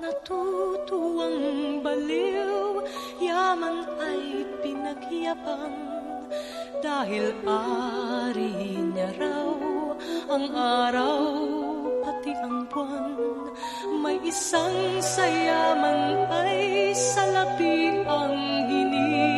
katutuwang baliw Yaman ay pinagyabang Dahil ari niya raw Ang araw pati ang buwan. May isang sayaman ay salapi ang hinihigan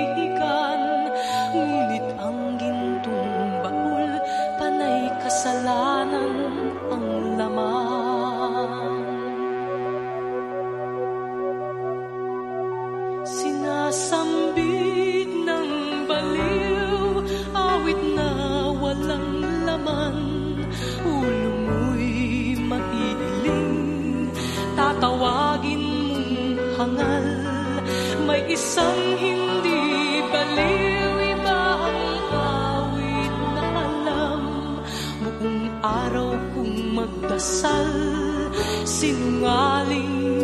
isang hindi baliw Iba ang awit na araw kong magdasal Sinungaling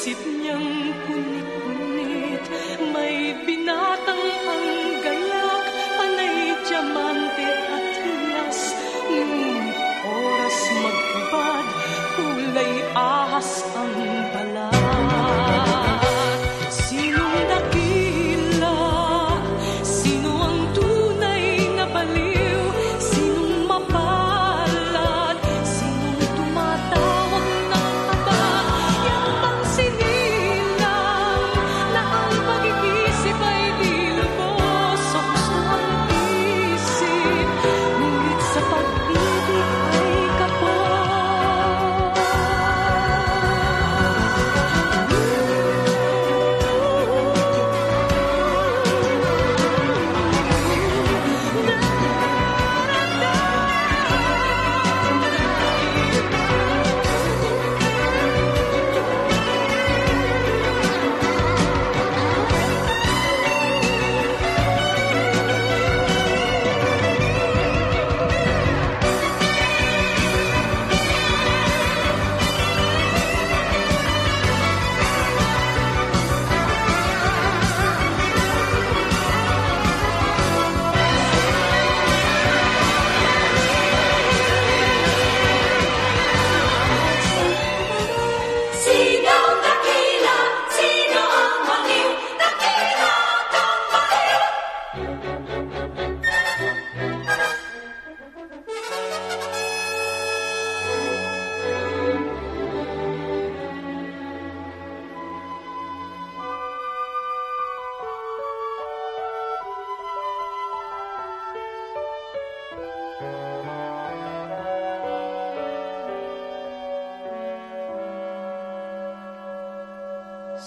攝因。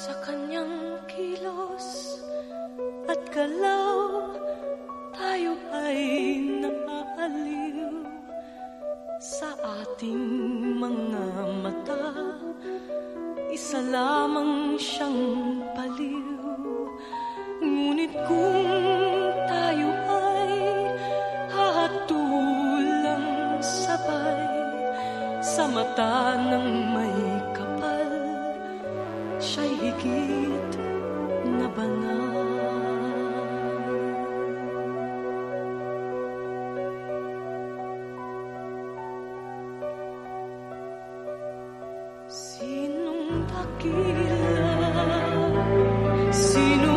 Sa kanyang kilos at galaw, tayo ay naaaliw. Sa ating mga mata, isa lamang siyang paliw. Ngunit kung tayo ay hahatulang sabay sa mata ng may tranquila, si